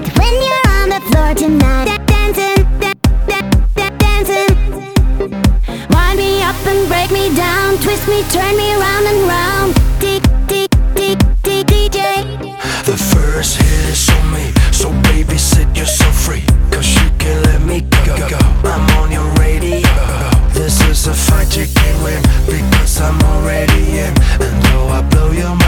it when you're on the floor tonight. Dancing, dancing. Wind me up and break me down. Twist me, turn me round and round. D D D D DJ The first hit is on me. So baby set yourself free Cause you can let me go, go, go. I'm on your radio. This is a fight you can't win Because I'm already in. And though I blow your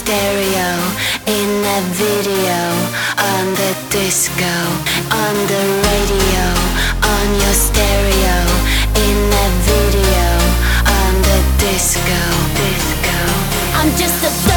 stereo in a video on the disco on the radio on your stereo in a video on the disco disco. I'm just a